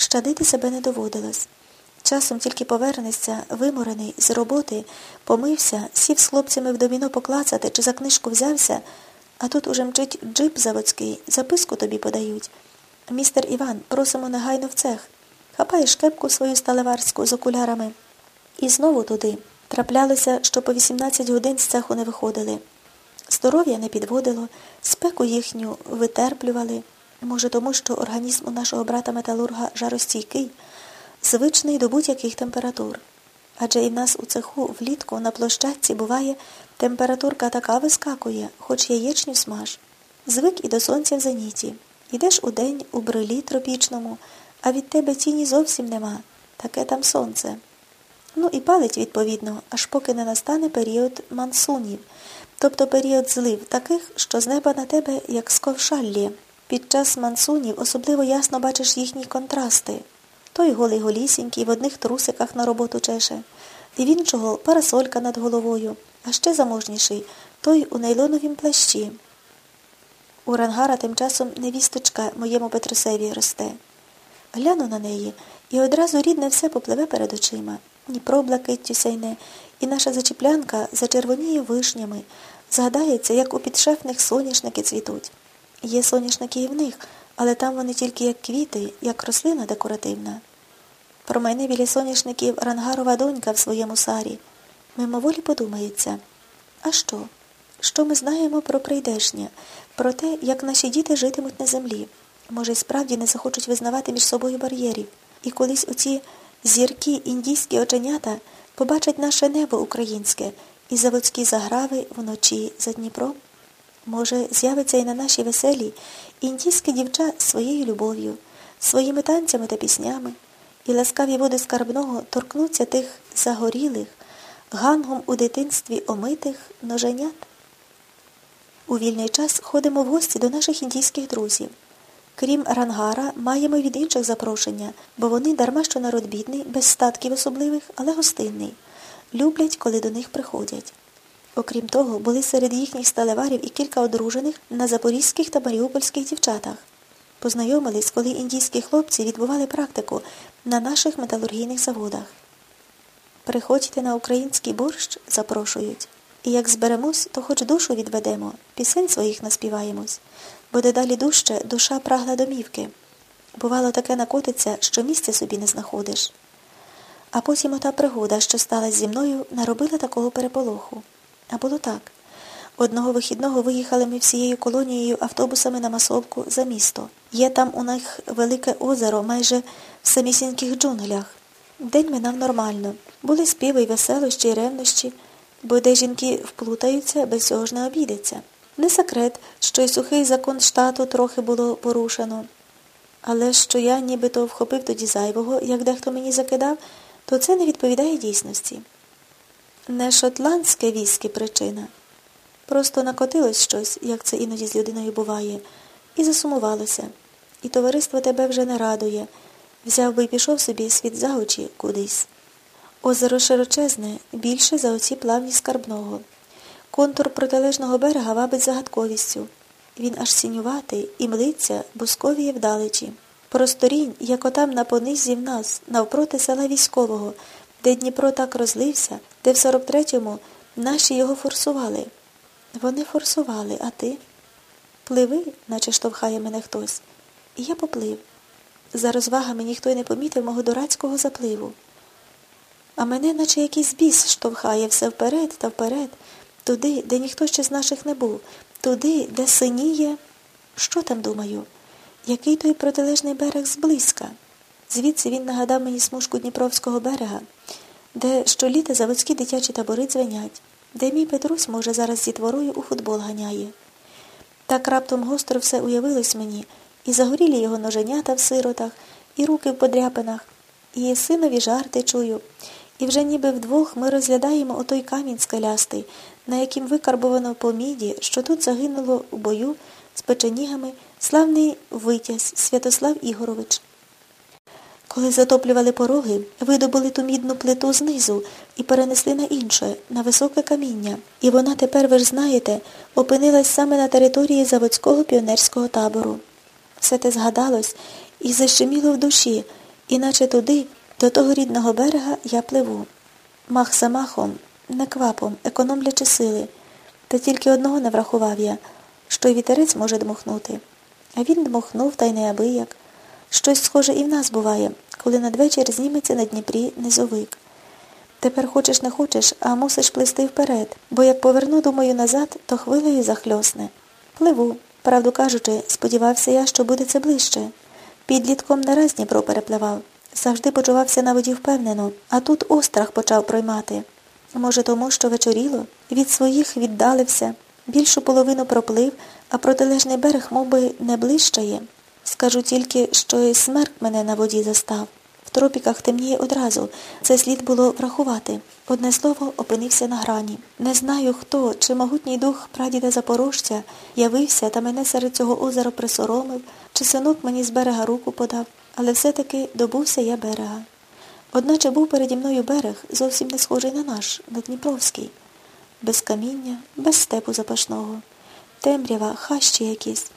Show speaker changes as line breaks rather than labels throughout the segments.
Щадити себе не доводилось. Часом тільки повернешся, виморений, з роботи, помився, сів з хлопцями в доміно поклацати чи за книжку взявся, а тут уже мчить джип заводський, записку тобі подають. Містер Іван, просимо негайно в цех. Хапаєш кепку свою сталеварську з окулярами. І знову туди. Траплялося, що по 18 годин з цеху не виходили. Здоров'я не підводило, спеку їхню витерплювали. Може, тому що організм у нашого брата металурга жаростійкий, звичний до будь-яких температур. Адже і в нас у цеху влітку на площадці буває температурка така вискакує, хоч яєчню смаж. Звик і до сонця в зеніті. Ідеш у день у брилі тропічному, а від тебе тіні зовсім нема. Таке там сонце. Ну і палить, відповідно, аж поки не настане період мансунів, тобто період злив, таких, що з неба на тебе, як з ковшаллі. Під час мансунів особливо ясно бачиш їхні контрасти. Той голий голісінький в одних трусиках на роботу чеше, і в іншого парасолька над головою, а ще заможніший той у нейлоновім плащі. У рангара тим часом невісточка моєму Петрусеві росте. Гляну на неї, і одразу рідне все попливе перед очима. Дніпро блакиттю сяйне, і наша зачіплянка зачервоніє вишнями, згадається, як у підшефних соняшники цвітуть. Є соняшники і в них, але там вони тільки як квіти, як рослина декоративна. Про мене біля соняшників рангарова донька в своєму сарі. Мимоволі подумається. А що? Що ми знаємо про прийдешнє, про те, як наші діти житимуть на землі? Може, й справді не захочуть визнавати між собою бар'єрів, і колись оці зіркі індійські оченята побачать наше небо українське і заводські заграви вночі за Дніпром? Може, з'явиться і на нашій веселі індійське дівча своєю любов'ю, своїми танцями та піснями, і ласкаві води скарбного торкнуться тих загорілих, гангом у дитинстві омитих ноженят? У вільний час ходимо в гості до наших індійських друзів. Крім рангара, маємо від інших запрошення, бо вони дарма що народ бідний, без статків особливих, але гостинний. Люблять, коли до них приходять. Окрім того, були серед їхніх сталеварів і кілька одружених на запорізьких та маріупольських дівчатах. Познайомились, коли індійські хлопці відбували практику на наших металургійних заводах. Приходьте на український борщ, запрошують. І як зберемось, то хоч душу відведемо, пісень своїх наспіваємось, бо дедалі дужче душа прагла домівки. Бувало, таке накотиться, що місця собі не знаходиш. А потім ота пригода, що сталася зі мною, наробила такого переполоху. А було так. Одного вихідного виїхали ми всією колонією автобусами на масовку за місто. Є там у них велике озеро майже в самісіньких джунглях. День минав нормально. Були співи й веселощі, й ревнощі, бо де жінки вплутаються, без цього ж не обійдеться. Не секрет, що й сухий закон штату трохи було порушено. Але що я нібито вхопив тоді зайвого, як дехто мені закидав, то це не відповідає дійсності. Не шотландське віскі причина. Просто накотилось щось, як це іноді з людиною буває, і засумувалося. І товариство тебе вже не радує. Взяв би й пішов собі світ за очі кудись. Озеро широчезне, більше за оці плавні скарбного. Контур протилежного берега вабить загадковістю. Він аж сінюватий і млиться, бусковіє вдалечі. Просторінь, як отам на понизі в нас, навпроти села військового, де Дніпро так розлився, де в 43-му наші його форсували. Вони форсували, а ти? Пливи, наче штовхає мене хтось. І я поплив. За розвагами ніхто й не помітив мого дурацького запливу. А мене, наче якийсь біс, штовхає все вперед та вперед, туди, де ніхто ще з наших не був, туди, де синіє. Що там думаю? Який той протилежний берег зблизька? Звідси він нагадав мені смужку Дніпровського берега, де щоліта заводські дитячі табори дзвенять, де мій Петрусь, може, зараз зі творою у футбол ганяє. Так раптом гостро все уявилось мені, і загорілі його ноженята в сиротах, і руки в подряпинах, і синові жарти чую. І вже ніби вдвох ми розглядаємо отой камінь скелястий, на яким викарбовано по міді, що тут загинуло у бою з печенігами славний витязь Святослав Ігорович. Коли затоплювали пороги, видобули ту мідну плиту знизу і перенесли на інше, на високе каміння. І вона тепер, ви ж знаєте, опинилась саме на території заводського піонерського табору. Все те згадалось і защеміло в душі, іначе туди, до того рідного берега, я пливу. Мах за махом, не квапом, економлячи сили. Та тільки одного не врахував я, що й вітерець може дмухнути. А він дмухнув, та й неабияк. Щось схоже і в нас буває, коли надвечір зніметься на Дніпрі низовик. Тепер хочеш не хочеш, а мусиш плисти вперед, бо як поверну, думаю, назад, то хвилею захльосне. Пливу. Правду кажучи, сподівався я, що буде це ближче. Підлітком не раз Дніпро перепливав. Завжди почувався на воді впевнено, а тут острах почав проймати. Може, тому, що вечоріло, від своїх віддалився, більшу половину проплив, а протилежний берег мов би, не ближчає. Скажу тільки, що і смерть мене на воді застав. В тропіках темніє одразу. Це слід було врахувати. Одне слово опинився на грані. Не знаю, хто, чи могутній дух прадіда Запорожця явився та мене серед цього озера присоромив, чи синок мені з берега руку подав, але все-таки добувся я берега. Одначе був переді мною берег, зовсім не схожий на наш, на Дніпровський. Без каміння, без степу запашного, темрява, хащі якісь,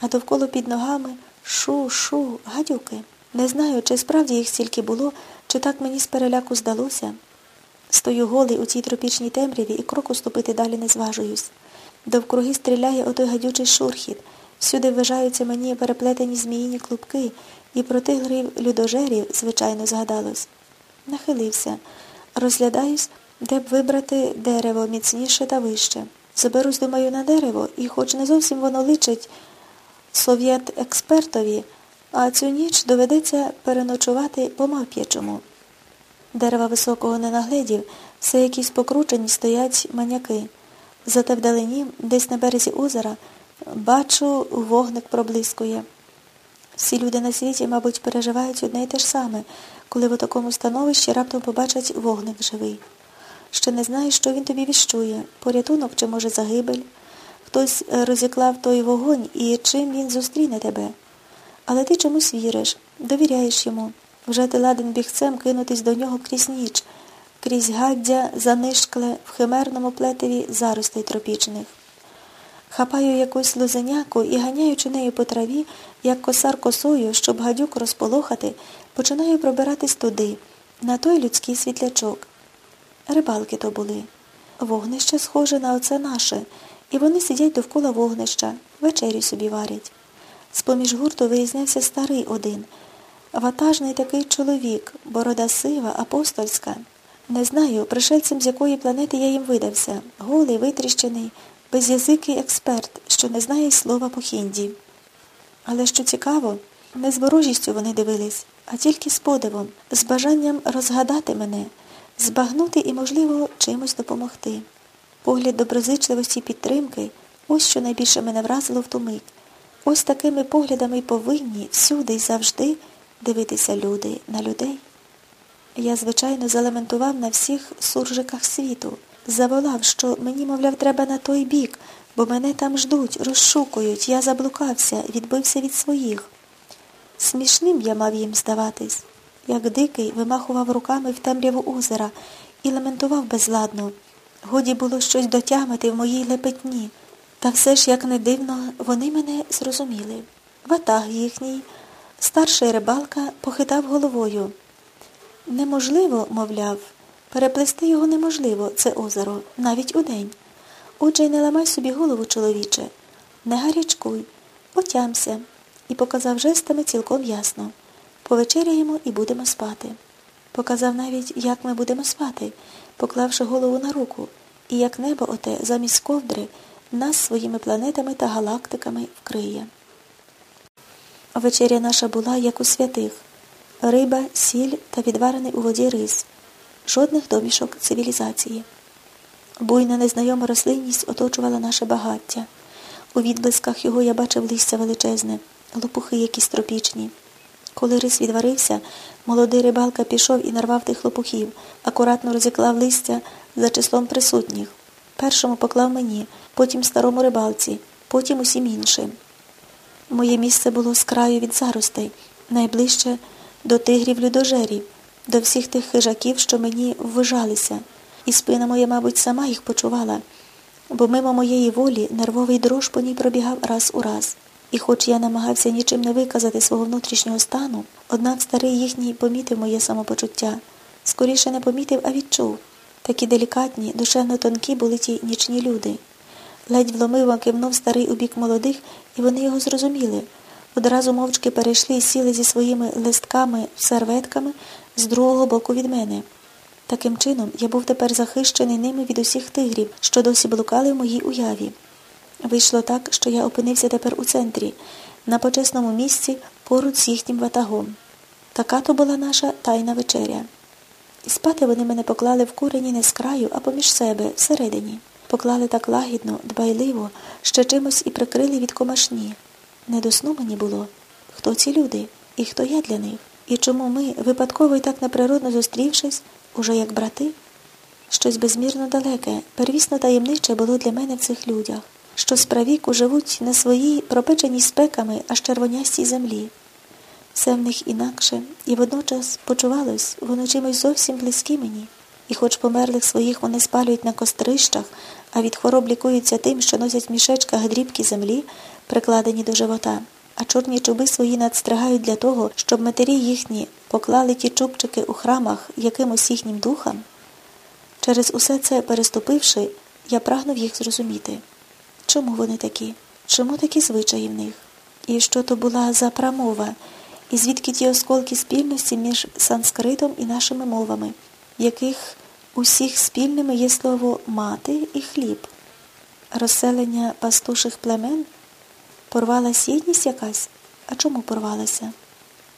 а довкола під ногами шу-шу, гадюки. Не знаю, чи справді їх стільки було, чи так мені з переляку здалося. Стою голий у цій тропічній темряві і кроку ступити далі не зважуюсь. Довкруги стріляє отой гадючий шурхіт. Всюди вважаються мені переплетені зміїні клубки, і про тих грив людожерів, звичайно, згадалось. Нахилився. Розглядаюсь, де б вибрати дерево міцніше та вище. Заберусь, думаю, на дерево, і хоч не зовсім воно личить совєт-експертові, а цю ніч доведеться переночувати по мавп'ячому. Дерева високого не нагледів, все якісь покручені стоять маняки. Зате вдалині, десь на березі озера, бачу, вогник проблискує. Всі люди на світі, мабуть, переживають одне й те ж саме, коли в такому становищі раптом побачать вогник живий. Ще не знаєш, що він тобі віщує, порятунок чи, може, загибель. Хтось розіклав той вогонь і чим він зустріне тебе. Але ти чомусь віриш, довіряєш йому. Вже ти ладен бігцем кинутись до нього крізь ніч, крізь гаддя занишкле в химерному плетеві заростей тропічних. Хапаю якусь лозеняку і, ганяючи нею по траві, як косар косою, щоб гадюк розполохати, починаю пробиратись туди, на той людський світлячок. Рибалки то були. Вогнище схоже на оце наше, і вони сидять довкола вогнища, вечерю собі варять. З-поміж гурту вирізнявся старий один, ватажний такий чоловік, борода сива, апостольська. Не знаю, пришельцем з якої планети я їм видався, голий, витріщений, безязикий експерт, що не знає слова по хінді. Але що цікаво, не з ворожістю вони дивились, а тільки з подивом, з бажанням розгадати мене, збагнути і, можливо, чимось допомогти. Погляд доброзичливості і підтримки ось що найбільше мене вразило в ту мить. Ось такими поглядами повинні всюди й завжди дивитися люди на людей. Я, звичайно, залементував на всіх суржиках світу, заволав, що мені, мовляв, треба на той бік, бо мене там ждуть, розшукують, я заблукався, відбився від своїх. Смішним я мав їм здаватись, як дикий вимахував руками в темряву озера і лементував безладно. Годі було щось дотямити в моїй лепетні. Та все ж, як не дивно, вони мене зрозуміли. Ватаг їхній, старший рибалка похитав головою. Неможливо, мовляв, переплести його неможливо, це озеро, навіть удень. Отже, й не ламай собі голову, чоловіче, не гарячкуй, отямся, і показав жестами цілком ясно. Повечеряємо і будемо спати. Показав навіть, як ми будемо спати, поклавши голову на руку, і як небо оте замість ковдри нас своїми планетами та галактиками вкриє. Вечеря наша була, як у святих риба, сіль та відварений у воді рис, жодних домішок цивілізації. Буйна незнайома рослинність оточувала наше багаття. У відблисках його я бачив листя величезне, лопухи якісь тропічні. Коли рис відварився, молодий рибалка пішов і нарвав тих лопухів, акуратно розіклав листя за числом присутніх. Першому поклав мені, потім старому рибалці, потім усім іншим. Моє місце було з краю від заростей, найближче до тигрів людожерів, до всіх тих хижаків, що мені ввижалися, і спина моя, мабуть, сама їх почувала, бо мимо моєї волі нервовий дрож по ній пробігав раз у раз. І хоч я намагався нічим не виказати свого внутрішнього стану, однак старий їхній помітив моє самопочуття. Скоріше не помітив, а відчув. Такі делікатні, душевно тонкі були ті нічні люди. Ледь вломиво кивнув старий у бік молодих, і вони його зрозуміли. Одразу мовчки перейшли і сіли зі своїми листками, серветками з другого боку від мене. Таким чином, я був тепер захищений ними від усіх тигрів, що досі блукали в моїй уяві. Вийшло так, що я опинився тепер у центрі, на почесному місці поруч з їхнім ватагом. Така то була наша тайна вечеря. І спати вони мене поклали в курені не з краю, а поміж себе, всередині. Поклали так лагідно, дбайливо, ще чимось і прикрили від комашні. Не до сну мені було. Хто ці люди і хто я для них? І чому ми, випадково і так неприродно зустрівшись, уже як брати? Щось безмірно далеке, первісно таємниче було для мене в цих людях, що справіку живуть на своїй пропеченій спеками аж червонястій землі. Все в них інакше, і водночас почувалось, воно чимось зовсім близькі мені. І хоч померлих своїх вони спалюють на кострищах, а від хвороб лікуються тим, що носять в мішечках землі, прикладені до живота, а чорні чуби свої надстригають для того, щоб матері їхні поклали ті чубчики у храмах якимось їхнім духам. Через усе це переступивши, я прагнув їх зрозуміти. Чому вони такі? Чому такі звичаї в них? І що то була за прамова, і звідки ті осколки спільності між санскритом і нашими мовами, яких усіх спільними є слово мати і хліб? Розселення пастуших племен? Порвалась єдність якась? А чому порвалася?